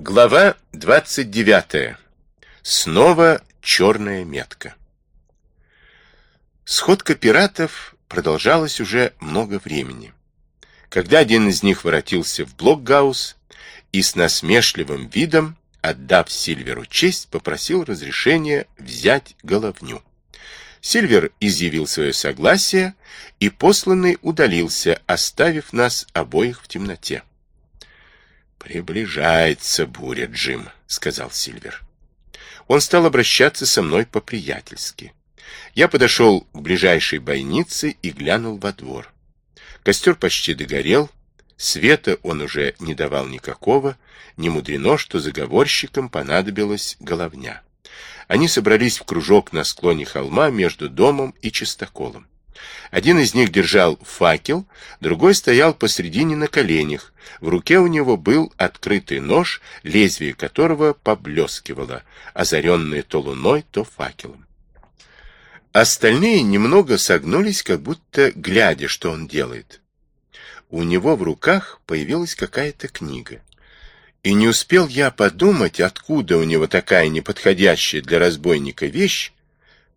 Глава 29. Снова черная метка. Сходка пиратов продолжалась уже много времени. Когда один из них воротился в Блокгаус и с насмешливым видом, отдав Сильверу честь, попросил разрешения взять головню. Сильвер изъявил свое согласие, и посланный удалился, оставив нас обоих в темноте. «Приближается буря, Джим», — сказал Сильвер. Он стал обращаться со мной по-приятельски. Я подошел к ближайшей бойнице и глянул во двор. Костер почти догорел, света он уже не давал никакого, не мудрено, что заговорщикам понадобилась головня. Они собрались в кружок на склоне холма между домом и чистоколом. Один из них держал факел, другой стоял посредине на коленях. В руке у него был открытый нож, лезвие которого поблескивало, озаренное то луной, то факелом. Остальные немного согнулись, как будто глядя, что он делает. У него в руках появилась какая-то книга. И не успел я подумать, откуда у него такая неподходящая для разбойника вещь,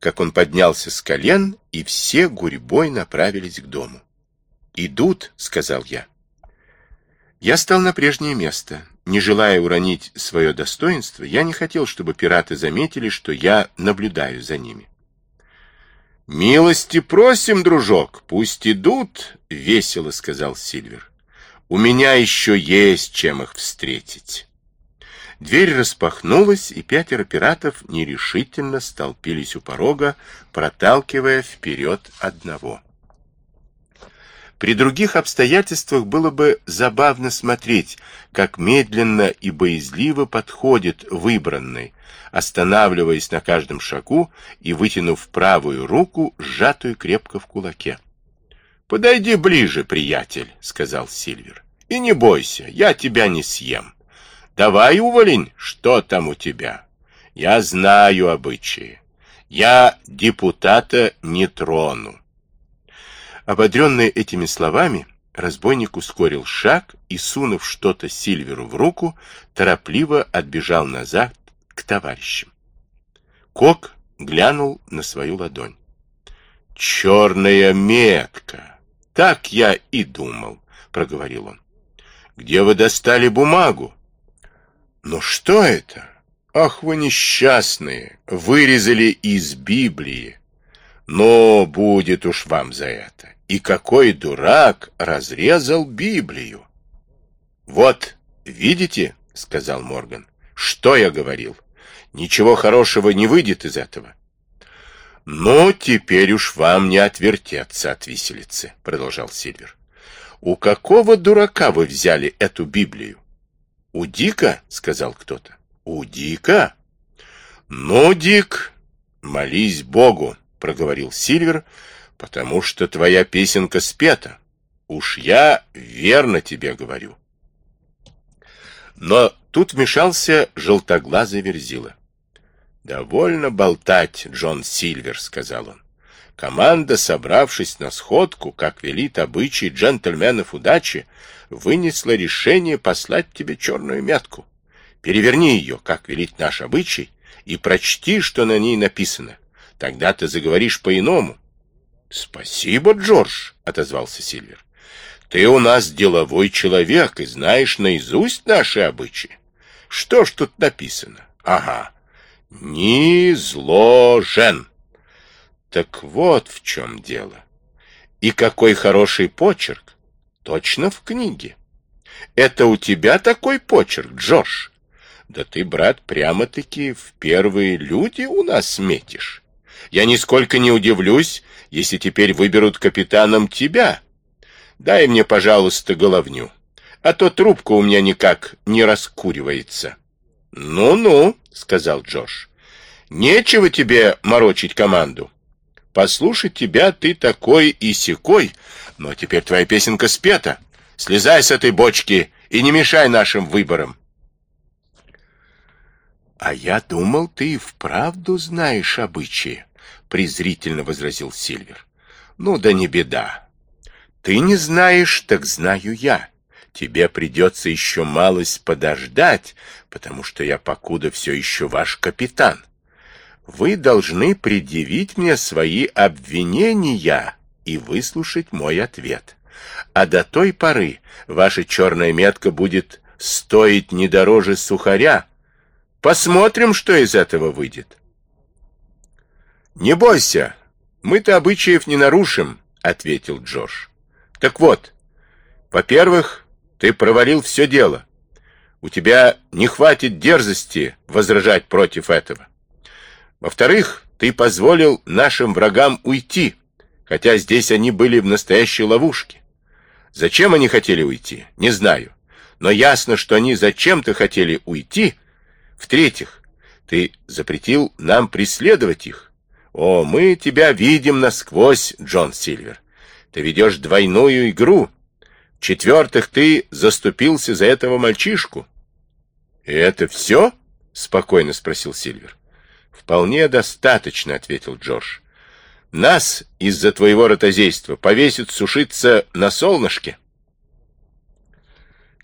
как он поднялся с колен, и все гурьбой направились к дому. «Идут», — сказал я. Я стал на прежнее место. Не желая уронить свое достоинство, я не хотел, чтобы пираты заметили, что я наблюдаю за ними. «Милости просим, дружок, пусть идут», — весело сказал Сильвер. «У меня еще есть чем их встретить». Дверь распахнулась, и пятеро пиратов нерешительно столпились у порога, проталкивая вперед одного. При других обстоятельствах было бы забавно смотреть, как медленно и боязливо подходит выбранный, останавливаясь на каждом шагу и вытянув правую руку, сжатую крепко в кулаке. «Подойди ближе, приятель», — сказал Сильвер, — «и не бойся, я тебя не съем». Давай, уволень, что там у тебя? Я знаю обычаи. Я депутата не трону. Ободренный этими словами, разбойник ускорил шаг и, сунув что-то Сильверу в руку, торопливо отбежал назад к товарищам. Кок глянул на свою ладонь. «Черная метка! Так я и думал», — проговорил он. «Где вы достали бумагу?» Но что это? Ах вы несчастные, вырезали из Библии. Но будет уж вам за это. И какой дурак разрезал Библию? Вот, видите, сказал Морган, что я говорил. Ничего хорошего не выйдет из этого. Но теперь уж вам не отвертеться от виселицы, продолжал Сильвер. У какого дурака вы взяли эту Библию? «У Дика?» — сказал кто-то. «У Дика?» «Ну, Дик, молись Богу», — проговорил Сильвер, «потому что твоя песенка спета. Уж я верно тебе говорю». Но тут вмешался желтоглазый верзила. «Довольно болтать, Джон Сильвер», — сказал он. Команда, собравшись на сходку, как велит обычай джентльменов удачи, вынесла решение послать тебе черную метку. Переверни ее, как велит наш обычай, и прочти, что на ней написано. Тогда ты заговоришь по-иному. — Спасибо, Джордж, — отозвался Сильвер. — Ты у нас деловой человек и знаешь наизусть наши обычаи. Что ж тут написано? Ага. Не зложен. Так вот в чем дело. И какой хороший почерк. Точно в книге. Это у тебя такой почерк, Джордж? Да ты, брат, прямо-таки в первые люди у нас метишь. Я нисколько не удивлюсь, если теперь выберут капитаном тебя. Дай мне, пожалуйста, головню, а то трубка у меня никак не раскуривается. Ну-ну, сказал Джош. Нечего тебе морочить команду. Послушать тебя ты такой и сякой, но теперь твоя песенка спета. Слезай с этой бочки и не мешай нашим выборам. А я думал, ты вправду знаешь обычаи, презрительно возразил Сильвер. Ну да не беда. Ты не знаешь, так знаю я. тебе придется еще малость подождать, потому что я покуда все еще ваш капитан. Вы должны предъявить мне свои обвинения и выслушать мой ответ. А до той поры ваша черная метка будет стоить не дороже сухаря. Посмотрим, что из этого выйдет. Не бойся, мы-то обычаев не нарушим, ответил Джордж. Так вот, во-первых, ты провалил все дело. У тебя не хватит дерзости возражать против этого. Во-вторых, ты позволил нашим врагам уйти, хотя здесь они были в настоящей ловушке. Зачем они хотели уйти, не знаю. Но ясно, что они зачем-то хотели уйти. В-третьих, ты запретил нам преследовать их. О, мы тебя видим насквозь, Джон Сильвер. Ты ведешь двойную игру. В-четвертых, ты заступился за этого мальчишку. — И это все? — спокойно спросил Сильвер. «Вполне достаточно», — ответил Джордж. «Нас из-за твоего ротозейства повесят сушиться на солнышке».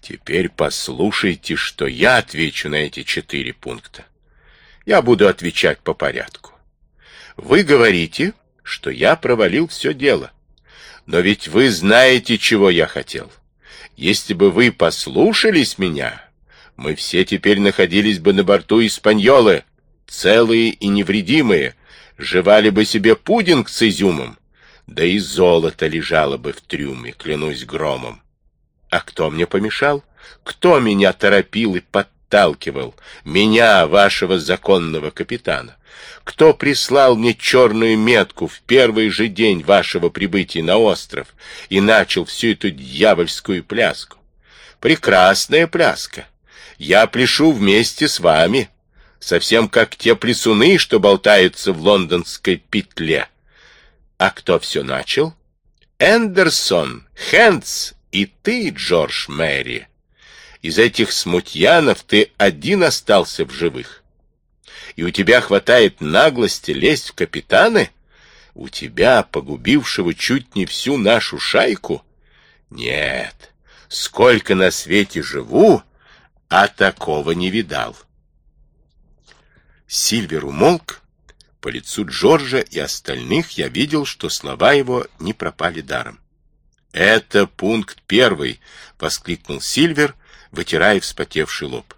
Теперь послушайте, что я отвечу на эти четыре пункта. Я буду отвечать по порядку. Вы говорите, что я провалил все дело. Но ведь вы знаете, чего я хотел. Если бы вы послушались меня, мы все теперь находились бы на борту Испаньолы, целые и невредимые, жевали бы себе пудинг с изюмом, да и золото лежало бы в трюме, клянусь громом. А кто мне помешал? Кто меня торопил и подталкивал? Меня, вашего законного капитана. Кто прислал мне черную метку в первый же день вашего прибытия на остров и начал всю эту дьявольскую пляску? Прекрасная пляска. Я пляшу вместе с вами совсем как те плесуны, что болтаются в лондонской петле. А кто все начал? Эндерсон, Хэнс и ты, Джордж Мэри. Из этих смутьянов ты один остался в живых. И у тебя хватает наглости лезть в капитаны? У тебя, погубившего чуть не всю нашу шайку? Нет, сколько на свете живу, а такого не видал. Сильвер умолк. По лицу Джорджа и остальных я видел, что слова его не пропали даром. «Это пункт первый!» — воскликнул Сильвер, вытирая вспотевший лоб.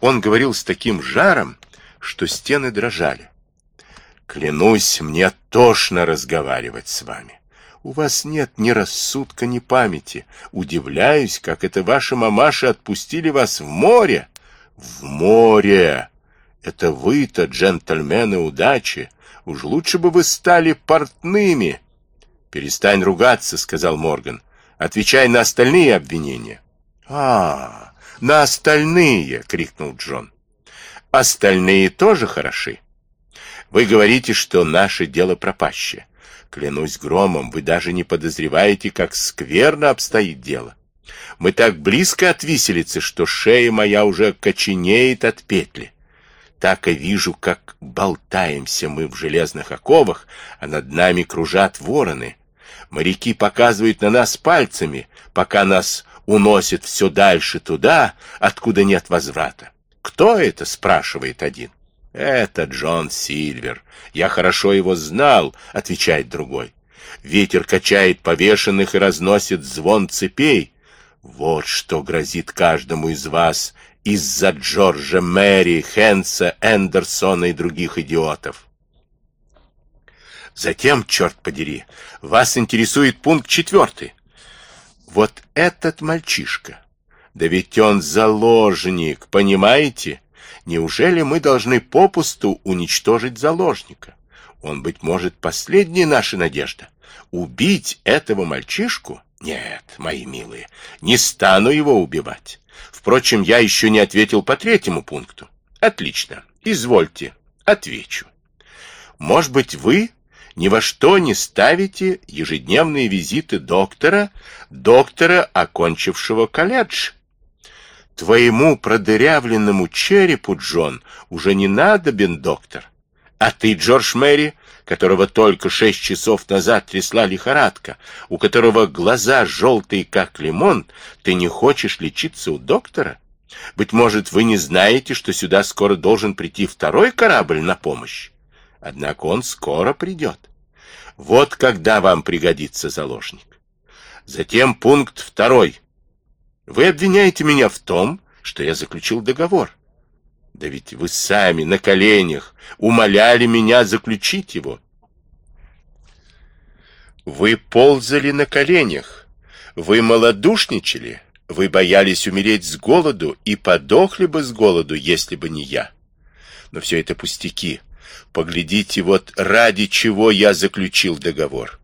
Он говорил с таким жаром, что стены дрожали. «Клянусь, мне тошно разговаривать с вами. У вас нет ни рассудка, ни памяти. Удивляюсь, как это ваши мамаши отпустили вас в море». «В море!» Это вы-то, джентльмены удачи. Уж лучше бы вы стали портными. Перестань ругаться, сказал Морган. Отвечай на остальные обвинения. А, на остальные, крикнул Джон. Остальные тоже хороши. Вы говорите, что наше дело пропащее. Клянусь громом, вы даже не подозреваете, как скверно обстоит дело. Мы так близко от виселицы, что шея моя уже коченеет от петли так и вижу, как болтаемся мы в железных оковах, а над нами кружат вороны. Моряки показывают на нас пальцами, пока нас уносят все дальше туда, откуда нет возврата. «Кто это?» — спрашивает один. «Это Джон Сильвер. Я хорошо его знал», — отвечает другой. Ветер качает повешенных и разносит звон цепей. Вот что грозит каждому из вас, из-за Джорджа Мэри, Хенса, Эндерсона и других идиотов. Затем, черт подери, вас интересует пункт четвертый. Вот этот мальчишка, да ведь он заложник, понимаете? Неужели мы должны попусту уничтожить заложника? Он, быть может, последняя наша надежда. Убить этого мальчишку? Нет, мои милые, не стану его убивать. Впрочем, я еще не ответил по третьему пункту. Отлично. Извольте, отвечу. Может быть, вы ни во что не ставите ежедневные визиты доктора, доктора, окончившего колледж? Твоему продырявленному черепу, Джон, уже не надобен доктор. А ты, Джордж Мэри, которого только шесть часов назад трясла лихорадка, у которого глаза желтые, как лимон, ты не хочешь лечиться у доктора? Быть может, вы не знаете, что сюда скоро должен прийти второй корабль на помощь? Однако он скоро придет. Вот когда вам пригодится заложник. Затем пункт второй. Вы обвиняете меня в том, что я заключил договор. Да ведь вы сами на коленях умоляли меня заключить его. Вы ползали на коленях, вы малодушничали, вы боялись умереть с голоду и подохли бы с голоду, если бы не я. Но все это пустяки. Поглядите, вот ради чего я заключил договор.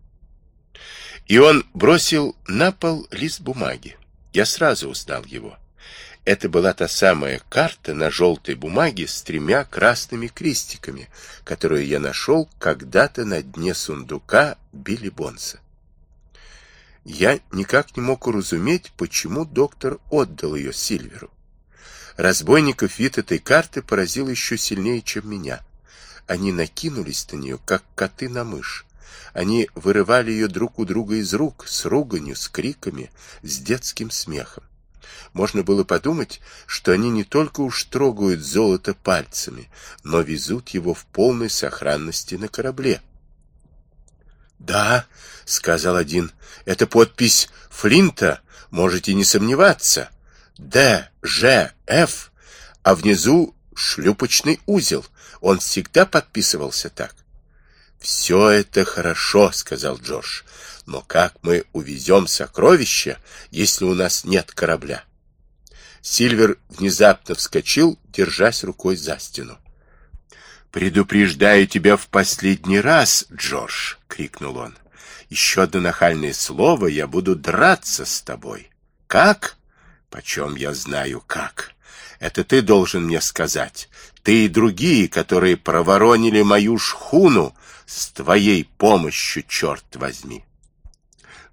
И он бросил на пол лист бумаги. Я сразу узнал его. Это была та самая карта на желтой бумаге с тремя красными крестиками, которую я нашел когда-то на дне сундука Билли Бонса. Я никак не мог уразуметь, почему доктор отдал ее Сильверу. Разбойников вид этой карты поразил еще сильнее, чем меня. Они накинулись на нее, как коты на мышь. Они вырывали ее друг у друга из рук, с руганью, с криками, с детским смехом. Можно было подумать, что они не только уж трогают золото пальцами, но везут его в полной сохранности на корабле. «Да», — сказал один, — «это подпись Флинта, можете не сомневаться. Д, Ж, Ф, а внизу шлюпочный узел. Он всегда подписывался так». «Все это хорошо», — сказал Джордж, — «но как мы увезем сокровища, если у нас нет корабля?» Сильвер внезапно вскочил, держась рукой за стену. «Предупреждаю тебя в последний раз, Джордж!» — крикнул он. «Еще одно нахальное слово, я буду драться с тобой. Как? Почем я знаю, как? Это ты должен мне сказать. Ты и другие, которые проворонили мою шхуну, с твоей помощью, черт возьми!»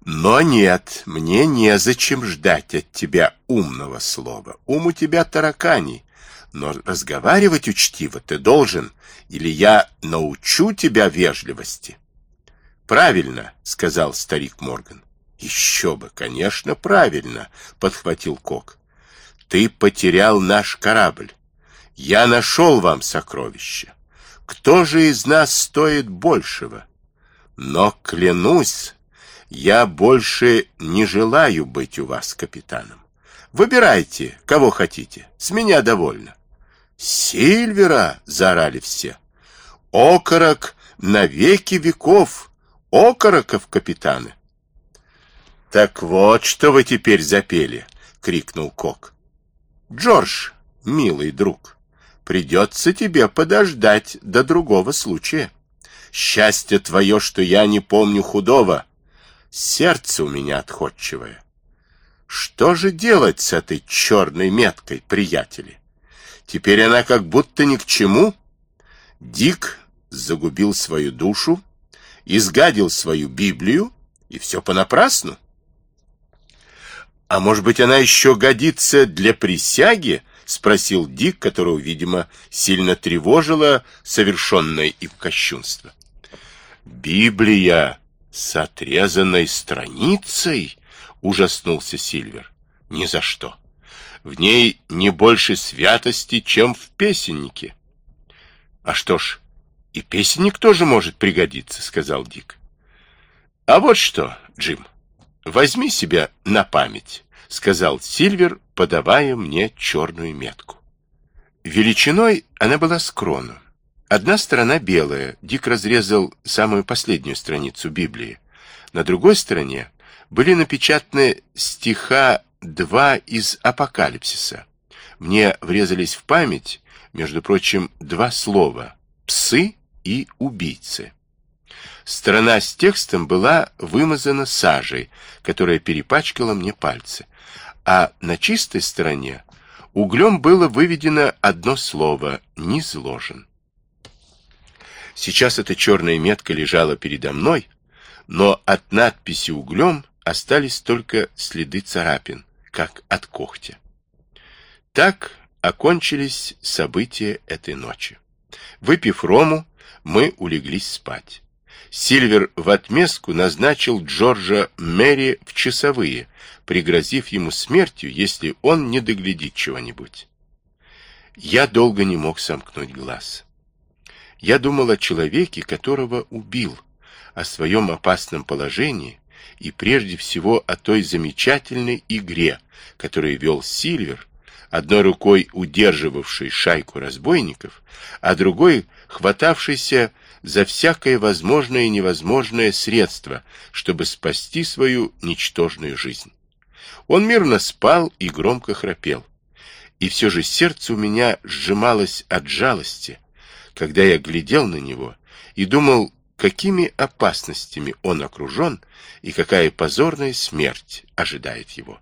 Но нет, мне незачем ждать от тебя умного слова. Ум у тебя тараканий. Но разговаривать учтиво ты должен, или я научу тебя вежливости. Правильно, сказал старик Морган. Еще бы, конечно, правильно, подхватил Кок. Ты потерял наш корабль. Я нашел вам сокровища. Кто же из нас стоит большего? Но клянусь, я больше не желаю быть у вас капитаном. Выбирайте, кого хотите. С меня довольно. Сильвера! заорали все. Окорок на веки веков. Окороков капитаны. Так вот, что вы теперь запели, крикнул Кок. Джордж, милый друг, придется тебе подождать до другого случая. Счастье твое, что я не помню худого, Сердце у меня отходчивое. Что же делать с этой черной меткой, приятели? Теперь она как будто ни к чему. Дик загубил свою душу, изгадил свою Библию, и все понапрасну. А может быть, она еще годится для присяги? Спросил Дик, которого, видимо, сильно тревожило совершенное им кощунство. Библия «С отрезанной страницей?» — ужаснулся Сильвер. «Ни за что. В ней не больше святости, чем в песеннике». «А что ж, и песенник тоже может пригодиться», — сказал Дик. «А вот что, Джим, возьми себя на память», — сказал Сильвер, подавая мне черную метку. Величиной она была с крону. Одна сторона белая, Дик разрезал самую последнюю страницу Библии. На другой стороне были напечатаны стиха два из Апокалипсиса. Мне врезались в память, между прочим, два слова «псы» и «убийцы». Сторона с текстом была вымазана сажей, которая перепачкала мне пальцы, а на чистой стороне углем было выведено одно слово «низложен». Сейчас эта черная метка лежала передо мной, но от надписи углем остались только следы царапин, как от когтя. Так окончились события этой ночи. Выпив рому, мы улеглись спать. Сильвер в отместку назначил Джорджа Мэри в часовые, пригрозив ему смертью, если он не доглядит чего-нибудь. Я долго не мог сомкнуть глаз. Я думал о человеке, которого убил, о своем опасном положении и прежде всего о той замечательной игре, которую вел Сильвер, одной рукой удерживавший шайку разбойников, а другой хватавшийся за всякое возможное и невозможное средство, чтобы спасти свою ничтожную жизнь. Он мирно спал и громко храпел. И все же сердце у меня сжималось от жалости, когда я глядел на него и думал, какими опасностями он окружен и какая позорная смерть ожидает его.